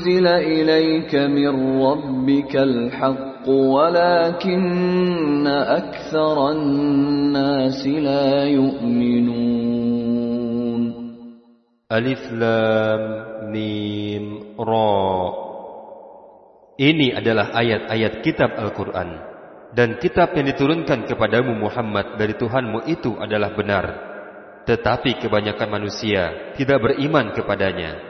unzila إليك من ربك الحق ولكن أكثر الناس لا يؤمنون. Alif Lam Ini adalah ayat-ayat kitab Al-Qur'an. Dan kitab yang diturunkan kepadamu Muhammad dari Tuhanmu itu adalah benar. Tetapi kebanyakan manusia tidak beriman kepadanya.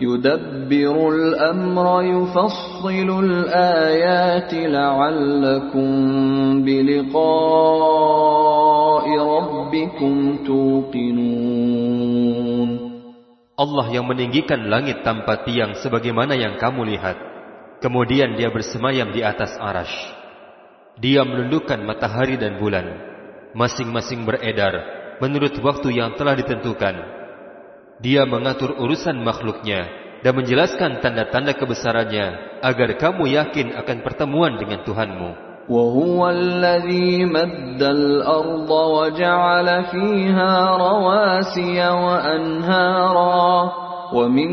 يدبر الأمر يفصل الآيات لعلكم بلقاء ربكم توقنون Allah yang meninggikan langit tanpa tiang sebagaimana yang kamu lihat. Kemudian dia bersemayam di atas arash. Dia menundukkan matahari dan bulan. Masing-masing beredar menurut waktu yang telah ditentukan. Dia mengatur urusan makhluknya dan menjelaskan tanda-tanda kebesarannya agar kamu yakin akan pertemuan dengan Tuhanmu. وهو الذي مد الأرض وجعل فيها رواسي وأنهارا ومن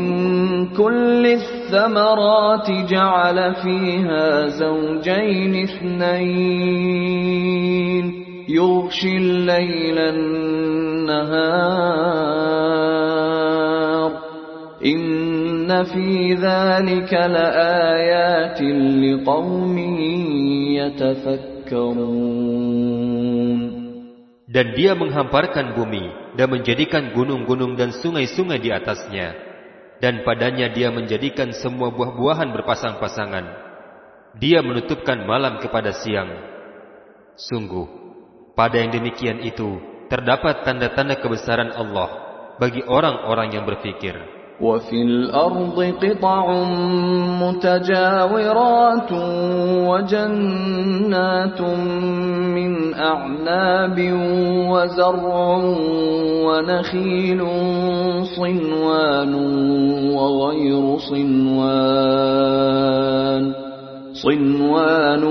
كل الثمرات جعل فيها زوجين اثنين يغشي الليل النهار dan dia menghamparkan bumi dan menjadikan gunung-gunung dan sungai-sungai di atasnya. Dan padanya dia menjadikan semua buah-buahan berpasang-pasangan. Dia menutupkan malam kepada siang. Sungguh, pada yang demikian itu terdapat tanda-tanda kebesaran Allah bagi orang-orang yang berfikir. وفي الأرض قطع متجاورات وجنات من أعناب وزرع ونخيل صنوان وغير صنوان صنوان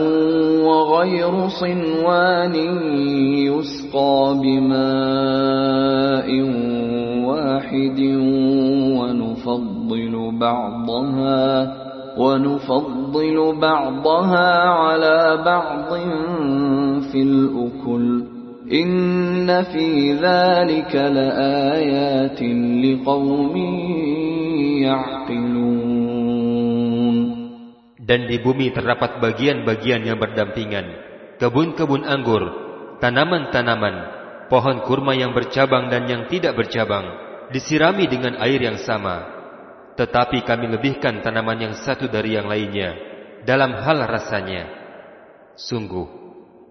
وغير صنوان يسقى بماء واحد ونفضل بعضها ونفضل بعضها على بعض في الأكل إن في ذلك لآيات لقوم يعقلون Dan di bumi terdapat bagian-bagian yang berdampingan, kebun-kebun anggur, tanaman-tanaman, pohon kurma yang bercabang dan yang tidak bercabang, disirami dengan air yang sama. Tetapi kami lebihkan tanaman yang satu dari yang lainnya, dalam hal rasanya. Sungguh,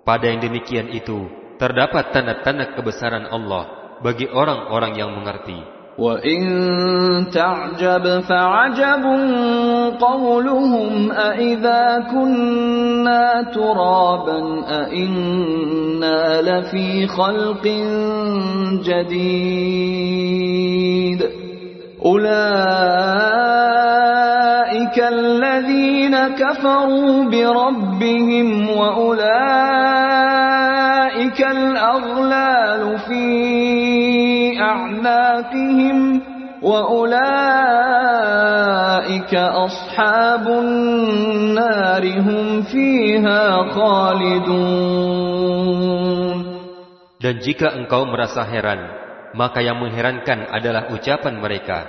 pada yang demikian itu, terdapat tanda-tanda kebesaran Allah bagi orang-orang yang mengerti. وَإِن تَعْجَبْ فَعَجَبٌ قَوْلُهُمْ أَإِذَا كُنَّا تُرَابًا أَإِنَّا لَفِي خَلْقٍ جَدِيدٍ أُولَئِكَ الَّذِينَ كَفَرُوا بِرَبِّهِمْ وَأُولَئِكَ الْأَغْلَالُ فِي أعناقهم وأولئك أصحاب النار هم فيها خالدون. Dan jika engkau merasa heran, maka yang mengherankan adalah ucapan mereka.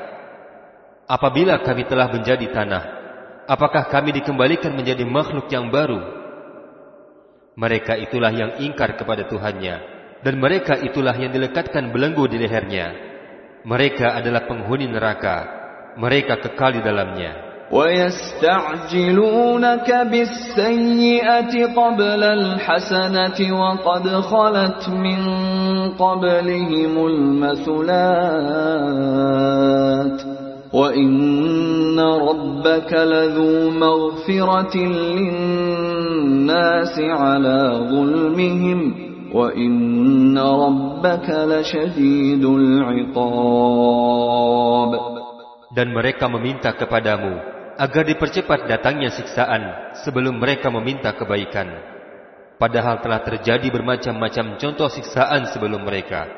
Apabila kami telah menjadi tanah, apakah kami dikembalikan menjadi makhluk yang baru? Mereka itulah yang ingkar kepada Tuhannya, dan mereka itulah yang dilekatkan belenggu di lehernya. Mereka adalah penghuni neraka, mereka kekal di dalamnya. ويستعجلونك بالسيئة قبل الحسنة وقد خلت من قبلهم المثلات وإن ربك لذو مغفرة للناس على ظلمهم وإن ربك لشديد العقاب. Dan mereka meminta kepadamu agar dipercepat datangnya siksaan sebelum mereka meminta kebaikan. Padahal telah terjadi bermacam-macam contoh siksaan sebelum mereka.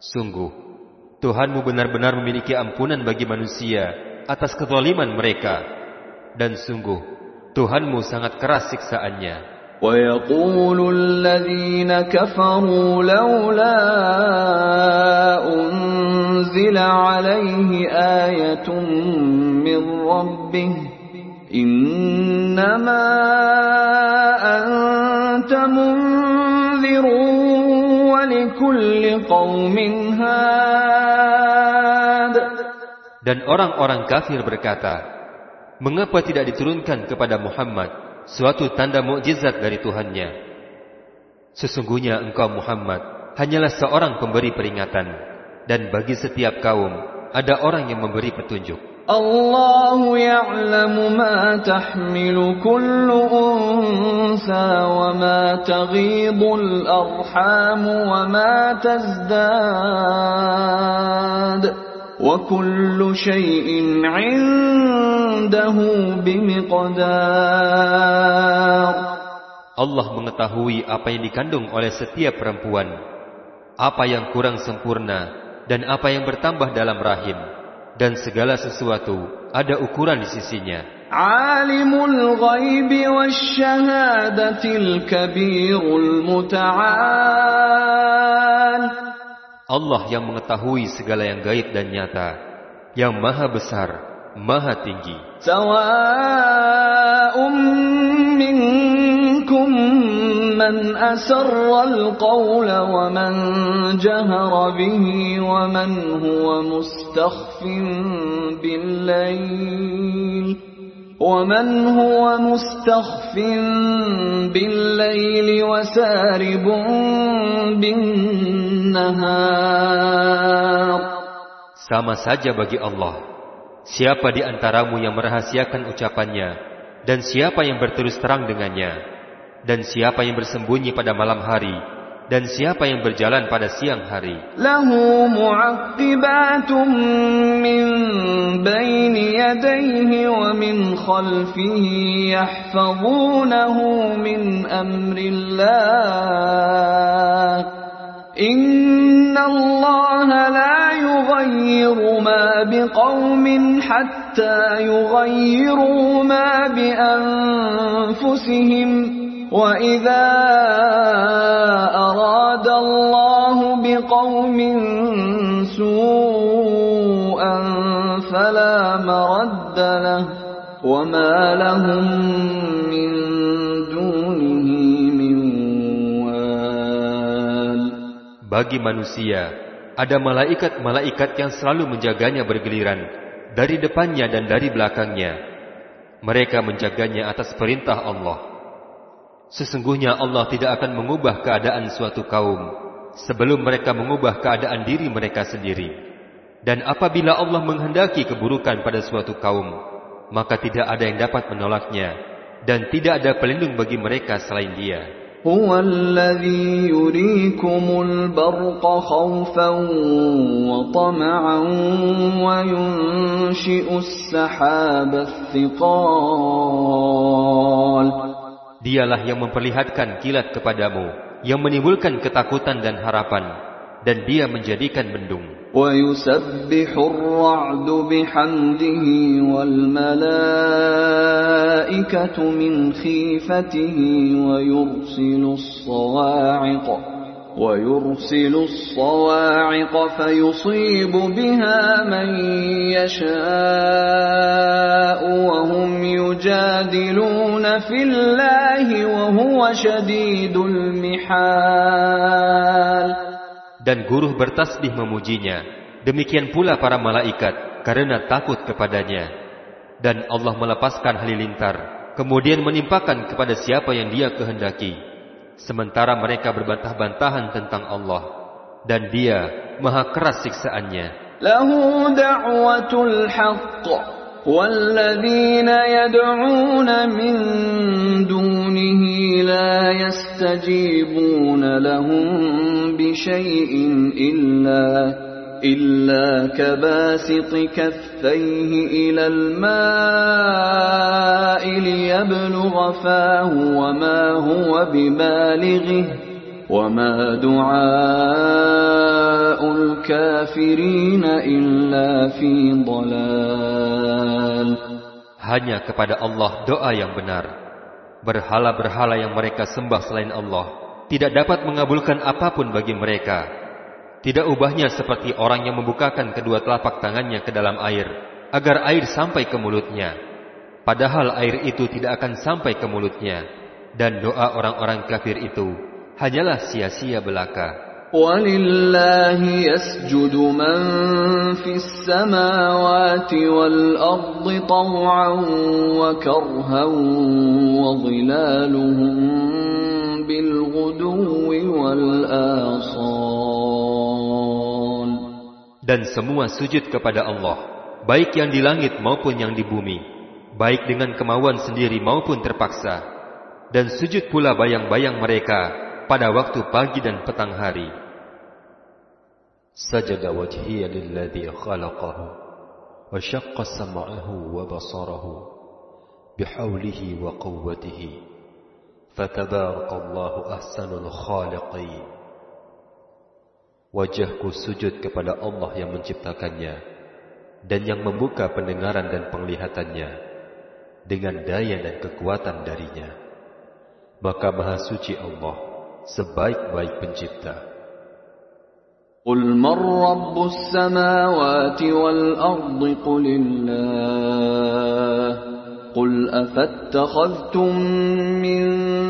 Sungguh, Tuhanmu benar-benar memiliki ampunan bagi manusia atas kezaliman mereka. Dan sungguh, Tuhanmu sangat keras siksaannya. ويقول الذين كفروا لولا أنزل عليه آية من ربه إنما أنت منذر ولكل قوم هاد Dan orang-orang kafir berkata, Mengapa tidak diturunkan kepada Muhammad suatu tanda mukjizat dari Tuhannya. Sesungguhnya engkau Muhammad hanyalah seorang pemberi peringatan dan bagi setiap kaum ada orang yang memberi petunjuk. Allah ya'lamu ma tahmilu kullu unsa wa ma taghidul arhamu wa ma tazdad. وكل شيء عنده بمقدار Allah mengetahui apa yang dikandung oleh setiap perempuan, apa yang kurang sempurna, dan apa yang bertambah dalam rahim, dan segala sesuatu ada ukuran di sisinya. Alimul ghaibi wasyahadatil kabirul muta'al Allah yang mengetahui segala yang gaib dan nyata, yang maha besar, maha tinggi. Sawa'um minkum man asarra al-qawla wa man jahara bihi wa man huwa mustakhfin bil-layl. ومن هو مستخف بالليل وسارب بالنهار Sama saja bagi Allah. Siapa di antaramu yang merahasiakan ucapannya dan siapa yang berterus terang dengannya dan siapa yang bersembunyi pada malam hari dan siapa yang berjalan pada siang hari. Lahu mu'aqqibatun min baini yadayhi wa min khalfihi yahfazunahu min amrillah. Inna Allah la yughayyiru ma biqaumin hatta yughayyiru ma bi anfusihim وإذا أراد الله بقوم سوءا فلا مرد له وما لهم من دونه من وال Bagi manusia, ada malaikat-malaikat yang selalu menjaganya bergiliran dari depannya dan dari belakangnya. Mereka menjaganya atas perintah Allah. Sesungguhnya Allah tidak akan mengubah keadaan suatu kaum sebelum mereka mengubah keadaan diri mereka sendiri. Dan apabila Allah menghendaki keburukan pada suatu kaum, maka tidak ada yang dapat menolaknya dan tidak ada pelindung bagi mereka selain Dia. هو الذي يريكم البرق خوفا وطمعا وينشئ السحاب الثقال Dialah yang memperlihatkan kilat kepadamu, yang menimbulkan ketakutan dan harapan, dan dia menjadikan mendung. وَيُسَبِّحُ الرَّعْدُ بِحَمْدِهِ وَالْمَلَائِكَةُ مِنْ خِيفَتِهِ وَيُرْسِلُ الصَّوَاعِقَ ويرسل الصواعق فيصيب بها من يشاء وهم يجادلون في الله وهو شديد المحال Dan guru bertasbih memujinya. Demikian pula para malaikat karena takut kepadanya. Dan Allah melepaskan halilintar. Kemudian menimpakan kepada siapa yang dia kehendaki. Sementara mereka berbantah-bantahan tentang Allah. Dan dia maha keras siksaannya. له دعوة الحق والذين يدعون من دونه لا يستجيبون لهم بشيء إلا إلا كباسط كفيه إلى الماء ليبلغ فاه وما هو ببالغه وما دعاء الكافرين إلا في ضلال Hanya kepada Allah doa yang benar. Berhala-berhala yang mereka sembah selain Allah tidak dapat mengabulkan apapun bagi mereka. Tidak ubahnya seperti orang yang membukakan kedua telapak tangannya ke dalam air agar air sampai ke mulutnya. Padahal air itu tidak akan sampai ke mulutnya. Dan doa orang-orang kafir itu hanyalah sia-sia belaka. ولله يسجد من في السماوات والأرض طوعا وكرها وظلالهم بالغدو والآصال dan semua sujud kepada Allah, baik yang di langit maupun yang di bumi, baik dengan kemauan sendiri maupun terpaksa, dan sujud pula bayang-bayang mereka pada waktu pagi dan petang hari. Sajada wajhiya lilladhi khalaqahu, wa syaqqa sam'ahu wa basarahu, bihawlihi wa quwwatihi, fatabaraqallahu ahsanul khaliqin. Wajahku sujud kepada Allah yang menciptakannya dan yang membuka pendengaran dan penglihatannya dengan daya dan kekuatan darinya. Maka maha suci Allah, sebaik-baik pencipta. قل من رب السماوات والأرض قل الله قل أفاتخذتم من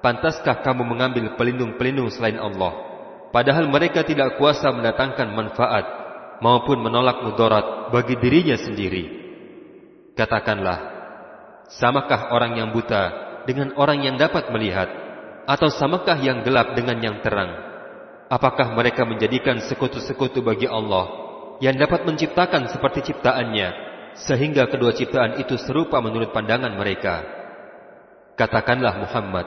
pantaskah kamu mengambil pelindung-pelindung selain Allah? Padahal mereka tidak kuasa mendatangkan manfaat maupun menolak mudarat bagi dirinya sendiri. Katakanlah, samakah orang yang buta dengan orang yang dapat melihat? Atau samakah yang gelap dengan yang terang? Apakah mereka menjadikan sekutu-sekutu bagi Allah yang dapat menciptakan seperti ciptaannya sehingga kedua ciptaan itu serupa menurut pandangan mereka? Katakanlah Muhammad,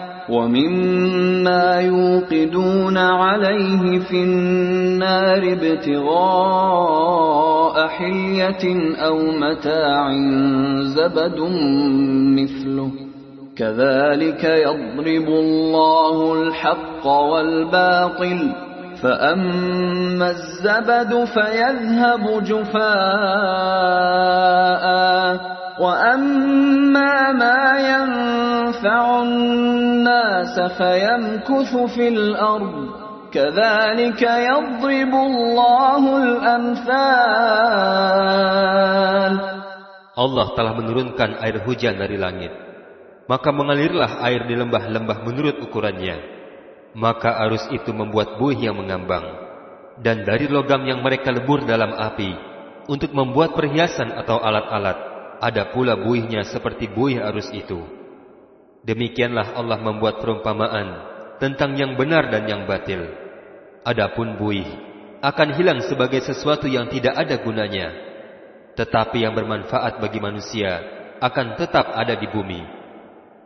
ومما يوقدون عليه في النار ابتغاء حلية أو متاع زبد مثله. كذلك يضرب الله الحق والباطل فأما الزبد فيذهب جفاء. وأما ما ينفع الناس فيمكث في الأرض كذلك يضرب الله الأمثال Allah telah menurunkan air hujan dari langit. Maka mengalirlah air di lembah-lembah menurut ukurannya. Maka arus itu membuat buih yang mengambang. Dan dari logam yang mereka lebur dalam api, untuk membuat perhiasan atau alat-alat. Ada pula buihnya seperti buih arus itu. Demikianlah Allah membuat perumpamaan tentang yang benar dan yang batil. Adapun buih akan hilang sebagai sesuatu yang tidak ada gunanya. Tetapi yang bermanfaat bagi manusia akan tetap ada di bumi.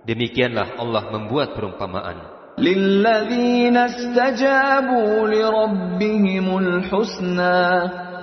Demikianlah Allah membuat perumpamaan. للذين استجابوا لربهم الحسنى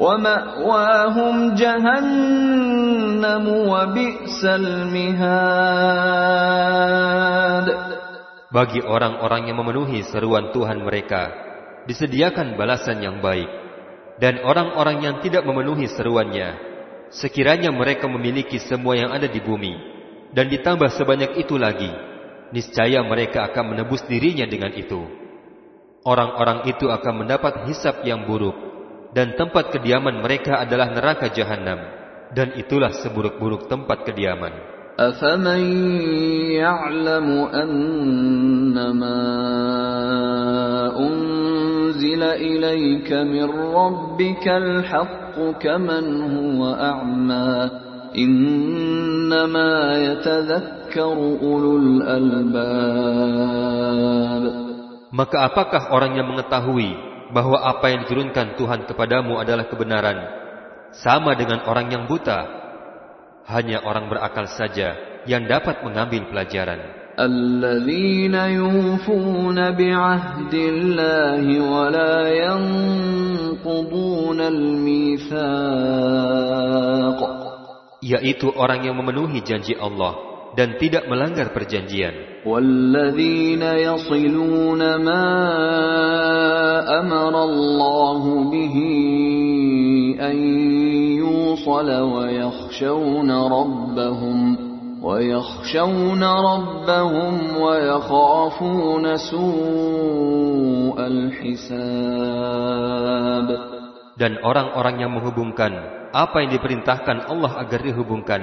ومأواهم جهنم وبئس المهاد Bagi orang-orang yang memenuhi seruan Tuhan mereka, disediakan balasan yang baik. Dan orang-orang yang tidak memenuhi seruannya, sekiranya mereka memiliki semua yang ada di bumi, dan ditambah sebanyak itu lagi, niscaya mereka akan menebus dirinya dengan itu. Orang-orang itu akan mendapat hisap yang buruk, dan tempat kediaman mereka adalah neraka jahanam dan itulah seburuk-buruk tempat kediaman. afaman ya'lamu annama unzila ilayka min rabbikal haqq kaman huwa a'ma innama yatadhakkaru ulul albab maka apakah orang yang mengetahui bahwa apa yang diturunkan Tuhan kepadamu adalah kebenaran, sama dengan orang yang buta. Hanya orang berakal saja yang dapat mengambil pelajaran. الذين يوفون بعهد الله ولا ينقضون الميثاق yaitu orang yang memenuhi janji Allah dan tidak melanggar perjanjian. وَالَّذِينَ يَصِلُونَ مَا أَمَرَ اللَّهُ بِهِ أَن يُوصَلَ وَيَخْشَوْنَ رَبَّهُمْ وَيَخْشَوْنَ رَبَّهُمْ وَيَخَافُونَ سُوءَ الْحِسَابِ Dan orang-orang yang menghubungkan apa yang diperintahkan Allah agar dihubungkan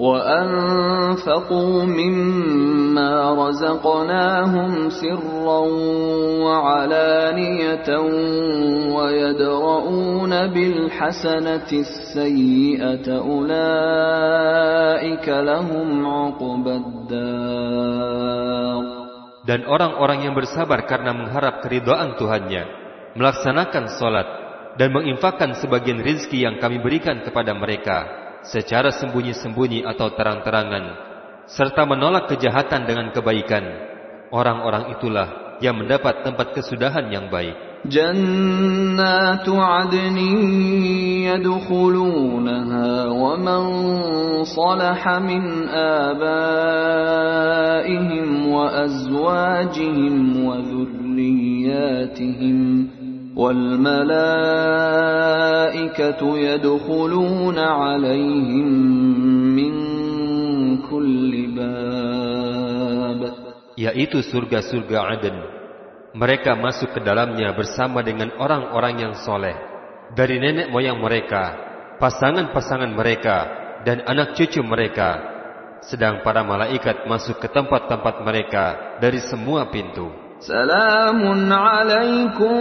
وأنفقوا مما رزقناهم سرا وعلانية ويدرؤون بالحسنة السيئة أولئك لهم عقبى الدار Dan orang-orang yang bersabar karena mengharap keridhaan Tuhannya, melaksanakan solat, dan menginfakkan sebagian rizki yang kami berikan kepada mereka, secara sembunyi-sembunyi atau terang-terangan, serta menolak kejahatan dengan kebaikan, orang-orang itulah yang mendapat tempat kesudahan yang baik. جنات عدن يدخلونها ومن صلح من آبائهم وأزواجهم وذرياتهم والملائكة يدخلون عليهم من كل باب yaitu surga-surga Aden. Mereka masuk ke dalamnya bersama dengan orang-orang yang soleh. Dari nenek moyang mereka, pasangan-pasangan mereka, dan anak cucu mereka. Sedang para malaikat masuk ke tempat-tempat mereka dari semua pintu. سلام عليكم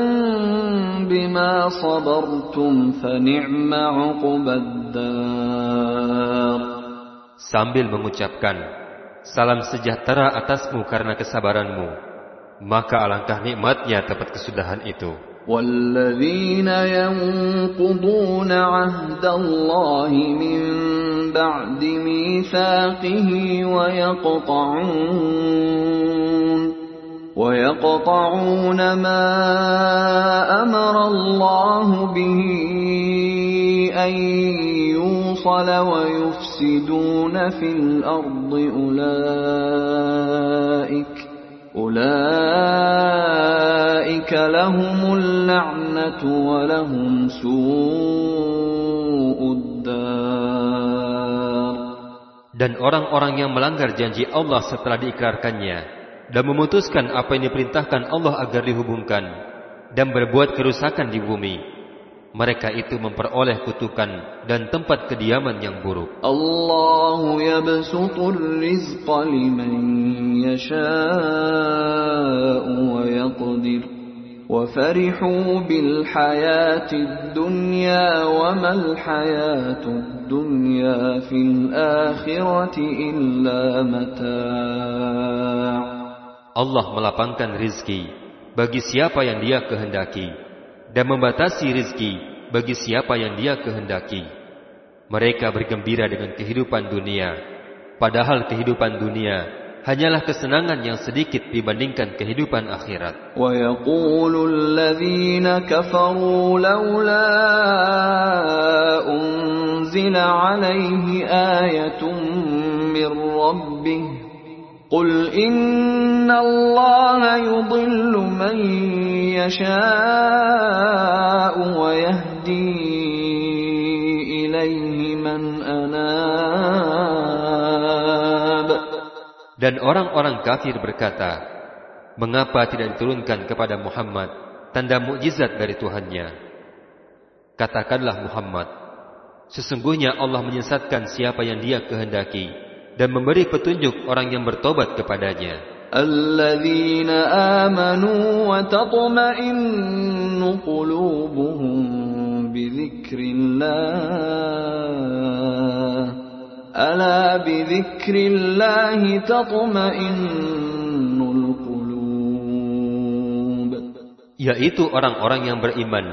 بما صبرتم فنعم عقبى الدار Sambil mengucapkan, Salam sejahtera atasmu karena kesabaranmu, maka alangkah nikmatnya tempat kesudahan itu. والذين ينقضون عهد الله من بعد ميثاقه ويقطعون ويقطعون ما أمر الله به أن يوصل ويفسدون في الأرض أولئك أولئك لهم اللعنة ولهم سوء الدار. Dan orang-orang yang melanggar janji Allah setelah diikrarkannya dan memutuskan apa yang diperintahkan Allah agar dihubungkan dan berbuat kerusakan di bumi, mereka itu memperoleh kutukan dan tempat kediaman yang buruk. الله يبسط الرزق لمن يشاء ويقدر وفرحوا بالحياة الدنيا وما الحياة الدنيا في الآخرة إلا متاع Allah melapangkan rizki bagi siapa yang dia kehendaki dan membatasi rizki bagi siapa yang dia kehendaki. Mereka bergembira dengan kehidupan dunia, padahal kehidupan dunia hanyalah kesenangan yang sedikit dibandingkan kehidupan akhirat. ويقول الذين كفروا لولا أنزل عليه آية من ربه قل إن الله يضل من يشاء ويهدي إليه من أناب Dan orang-orang kafir berkata, Mengapa tidak diturunkan kepada Muhammad tanda mukjizat dari Tuhannya? Katakanlah Muhammad, Sesungguhnya Allah menyesatkan siapa yang dia kehendaki dan memberi petunjuk orang yang bertobat kepadanya. Amanu wa tatma'innu qulubuhum. Ala qulub. Yaitu orang-orang yang beriman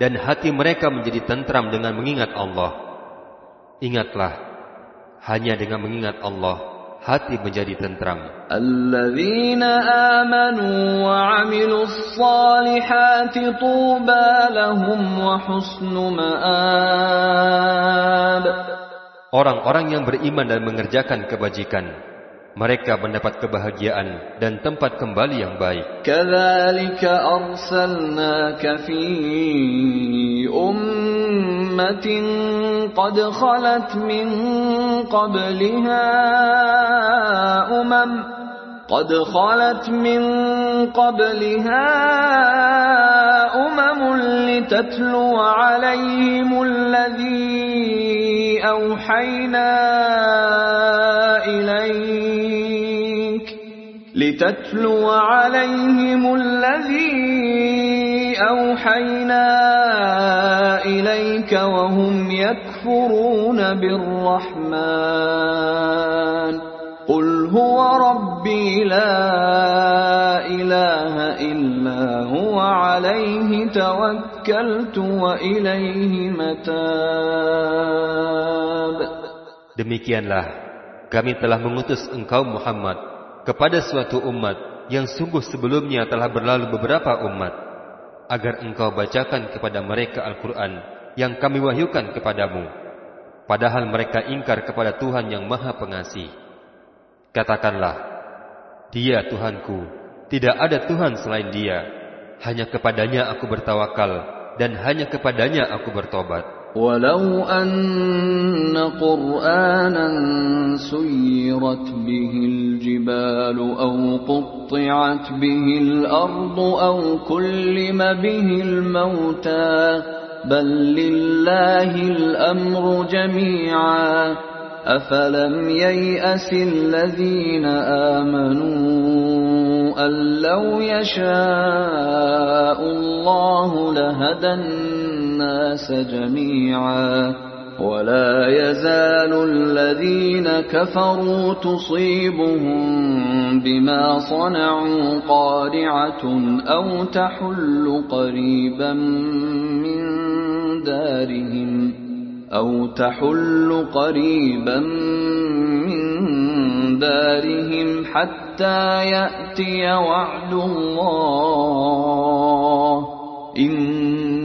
dan hati mereka menjadi tentram dengan mengingat Allah. Ingatlah hanya dengan mengingat Allah, hati menjadi tentram. Alladzina amanu wa amilus salihati tuba lahum wa husnu ma'ab. Orang-orang yang beriman dan mengerjakan kebajikan, mereka mendapat kebahagiaan dan tempat kembali yang baik. Kadzalika arsalnaka fi ummatin أمة قد خلت من قبلها أمم قد خلت من قبلها أمم لتتلو عليهم الذي أوحينا إليك لتتلو عليهم الذي أوحينا إليك وهم يكفرون بالرحمن قل هو ربي لا إله إلا هو عليه توكلت وإليه متاب Demikianlah, kami telah mengutus engkau Muhammad kepada suatu umat yang sungguh sebelumnya telah berlalu beberapa umat, agar engkau bacakan kepada mereka Al-Quran yang kami wahyukan kepadamu, padahal mereka ingkar kepada Tuhan yang Maha Pengasih. Katakanlah, Dia Tuhanku, tidak ada Tuhan selain Dia, hanya kepadanya aku bertawakal dan hanya kepadanya aku bertobat. ولو أن قرآنا سيرت به الجبال أو قطعت به الأرض أو كلم به الموتى بل لله الأمر جميعا أفلم ييأس الذين آمنوا أن لو يشاء الله لهدى الناس جميعا ولا يزال الذين كفروا تصيبهم بما صنعوا قارعة أو تحل قريبا من دارهم أو تحل قريبا من دارهم حتى يأتي وعد الله إن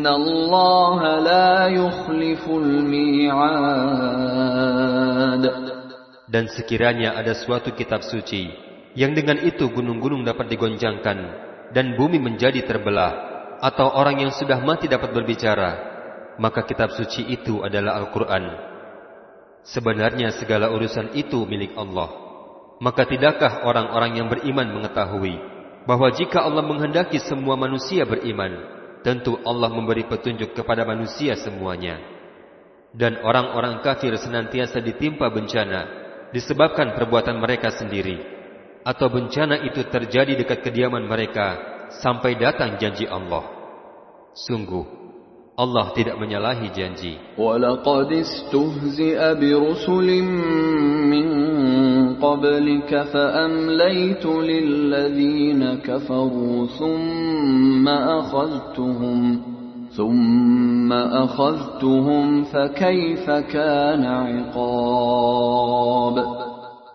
إن الله لا يخلف الميعاد Dan sekiranya ada suatu kitab suci yang dengan itu gunung-gunung dapat digoncangkan dan bumi menjadi terbelah atau orang yang sudah mati dapat berbicara, maka kitab suci itu adalah Al-Quran. Sebenarnya segala urusan itu milik Allah. Maka tidakkah orang-orang yang beriman mengetahui bahwa jika Allah menghendaki semua manusia beriman, tentu Allah memberi petunjuk kepada manusia semuanya. Dan orang-orang kafir senantiasa ditimpa bencana disebabkan perbuatan mereka sendiri atau bencana itu terjadi dekat kediaman mereka sampai datang janji Allah. Sungguh Allah tidak menyalahi janji.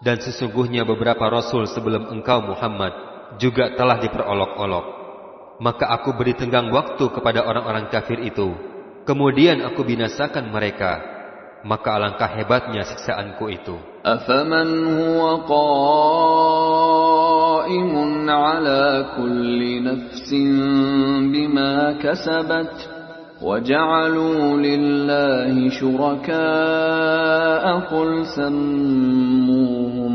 Dan sesungguhnya beberapa rasul sebelum engkau Muhammad juga telah diperolok-olok maka aku beri tenggang waktu kepada orang-orang kafir itu. Kemudian aku binasakan mereka. Maka alangkah hebatnya siksaanku itu. Afaman huwa qa'imun ala kulli nafsin bima kasabat. وجعلوا لله شركاء قل سموهم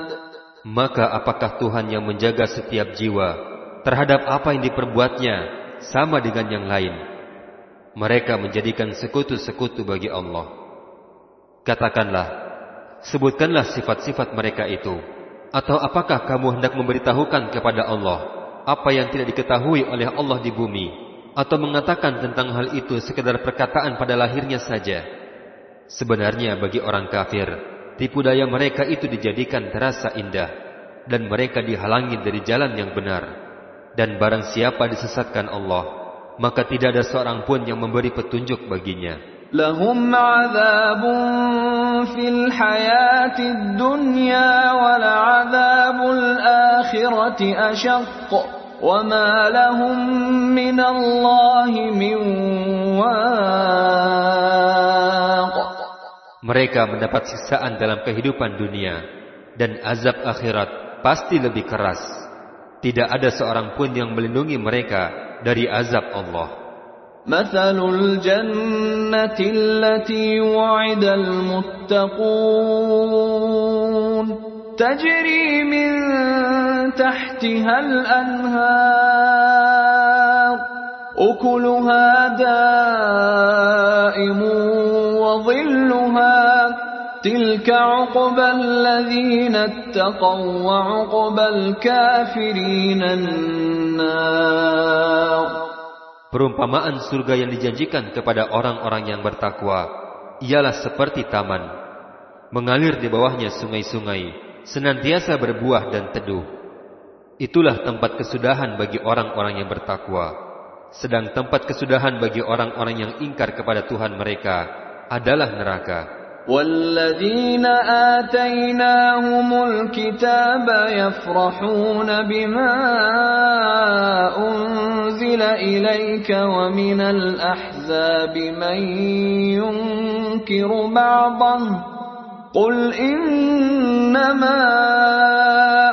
Maka apakah Tuhan yang menjaga setiap jiwa terhadap apa yang diperbuatnya sama dengan yang lain? Mereka menjadikan sekutu-sekutu bagi Allah. Katakanlah, sebutkanlah sifat-sifat mereka itu. Atau apakah kamu hendak memberitahukan kepada Allah apa yang tidak diketahui oleh Allah di bumi? Atau mengatakan tentang hal itu sekedar perkataan pada lahirnya saja? Sebenarnya bagi orang kafir, tipu daya mereka itu dijadikan terasa indah dan mereka dihalangi dari jalan yang benar. Dan barang siapa disesatkan Allah, maka tidak ada seorang pun yang memberi petunjuk baginya. Lahum azabun fil hayati dunya wal azabul akhirati asyaq wa ma lahum min Allah min Mereka mendapat siksaan dalam kehidupan dunia dan azab akhirat pasti lebih keras. Tidak ada seorang pun yang melindungi mereka dari azab Allah. مثل الجنة التي وعد المتقون تجري من تحتها الأنهار أكلها دائم وظلها تلك عقبى الذين اتقوا وعقبى الكافرين النار Perumpamaan surga yang dijanjikan kepada orang-orang yang bertakwa ialah seperti taman. Mengalir di bawahnya sungai-sungai, senantiasa berbuah dan teduh. Itulah tempat kesudahan bagi orang-orang yang bertakwa. Sedang tempat kesudahan bagi orang-orang yang ingkar kepada Tuhan mereka adalah neraka. والذين آتيناهم الكتاب يفرحون بما أنزل إليك ومن الأحزاب من ينكر بعضه قل إنما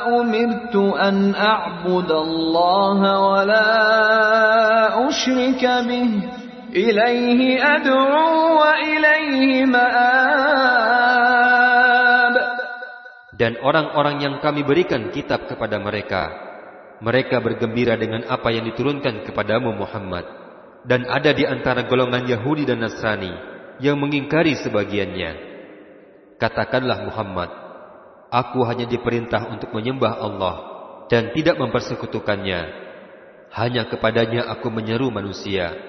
أمرت أن أعبد الله ولا أشرك به إليه أدعو وإليه مآب. Dan orang-orang yang kami berikan kitab kepada mereka, mereka bergembira dengan apa yang diturunkan kepadamu Muhammad. Dan ada di antara golongan Yahudi dan Nasrani yang mengingkari sebagiannya. Katakanlah Muhammad, aku hanya diperintah untuk menyembah Allah dan tidak mempersekutukannya. Hanya kepadanya aku menyeru manusia.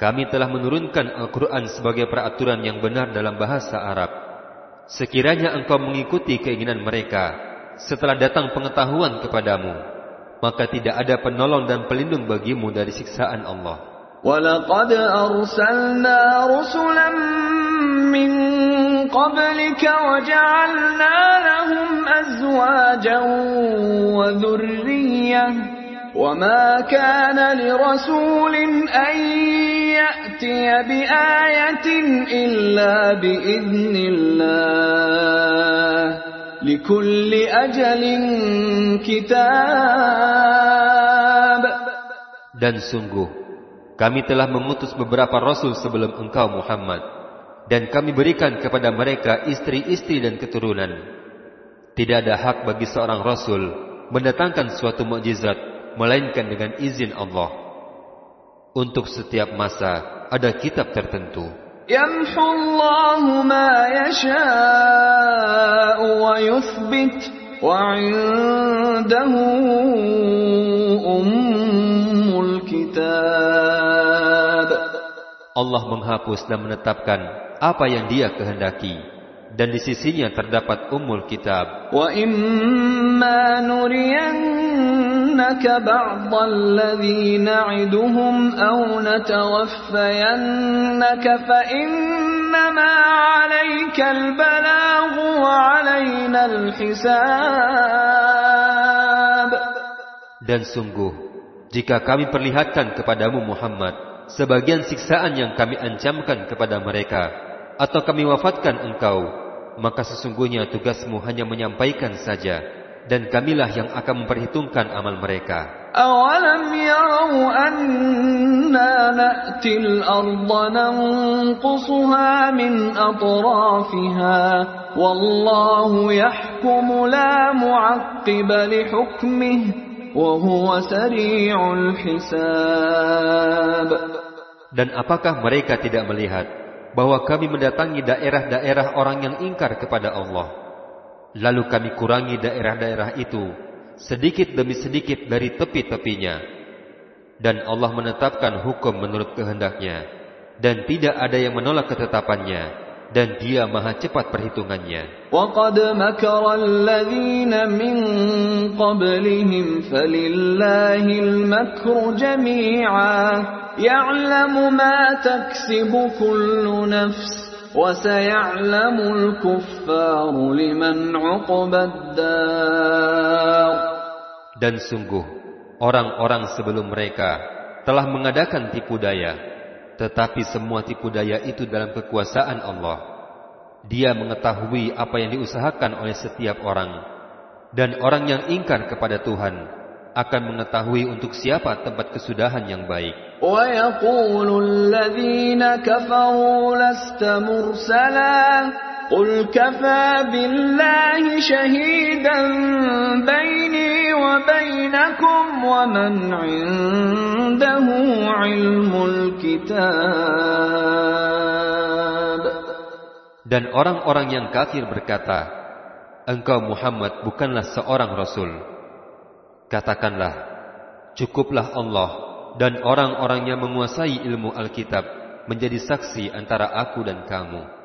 Kami telah menurunkan Al-Quran sebagai peraturan yang benar dalam bahasa Arab. Sekiranya engkau mengikuti keinginan mereka, setelah datang pengetahuan kepadamu, maka tidak ada penolong dan pelindung bagimu dari siksaan Allah. وَلَقَدْ أَرْسَلْنَا رُسُلًا مِّن قَبْلِكَ وَجَعَلْنَا لَهُمْ أَزْوَاجًا وَذُرِّيَّةً وَمَا كَانَ لِرَسُولٍ أَن يأتي بآية إلا بإذن الله لكل أجل كتاب Dan sungguh, kami telah mengutus beberapa rasul sebelum engkau Muhammad, dan kami berikan kepada mereka istri-istri dan keturunan. Tidak ada hak bagi seorang rasul mendatangkan suatu mukjizat melainkan dengan izin Allah. Untuk setiap masa ada kitab tertentu. Yamhullahu ma yasha'u wa yuthbit wa 'indahu ummul kitab. Allah menghapus dan menetapkan apa yang Dia kehendaki dan di sisinya terdapat ummul kitab. Wa imma nuriyannaka alladhi na'iduhum aw natawaffayannaka fa innama 'alayka al-balaghu wa 'alayna al-hisab. Dan sungguh jika kami perlihatkan kepadamu Muhammad sebagian siksaan yang kami ancamkan kepada mereka atau kami wafatkan engkau maka sesungguhnya tugasmu hanya menyampaikan saja dan kamilah yang akan memperhitungkan amal mereka. أَوَلَمْ يَرَوْا أَنَّا نَأْتِي الْأَرْضَ نَنْقُصُهَا مِنْ أَطْرَافِهَا وَاللَّهُ يَحْكُمُ لَا مُعَقِّبَ لِحُكْمِهِ وَهُوَ سَرِيعُ الْحِسَابِ Dan apakah mereka tidak melihat bahwa kami mendatangi daerah-daerah orang yang ingkar kepada Allah. Lalu kami kurangi daerah-daerah itu sedikit demi sedikit dari tepi-tepinya. Dan Allah menetapkan hukum menurut kehendaknya. Dan tidak ada yang menolak ketetapannya. Dan dia maha cepat perhitungannya. وَقَدْ مَكَرَ الَّذِينَ مِنْ قَبْلِهِمْ فَلِلَّهِ الْمَكْرُ جَمِيعًا يعلم ما تكسب كل نفس وسيعلم الكفار لمن عقب الدار Dan sungguh, orang-orang sebelum mereka telah mengadakan tipu daya, tetapi semua tipu daya itu dalam kekuasaan Allah. Dia mengetahui apa yang diusahakan oleh setiap orang, dan orang yang ingkar kepada Tuhan akan mengetahui untuk siapa tempat kesudahan yang baik. ويقول الذين كفروا لست مرسلا قل كفى بالله شهيدا بيني وبينكم ومن عنده علم الكتاب Dan orang-orang yang kafir berkata, Engkau Muhammad bukanlah seorang Rasul. Katakanlah, cukuplah Allah dan orang-orang yang menguasai ilmu Alkitab menjadi saksi antara aku dan kamu.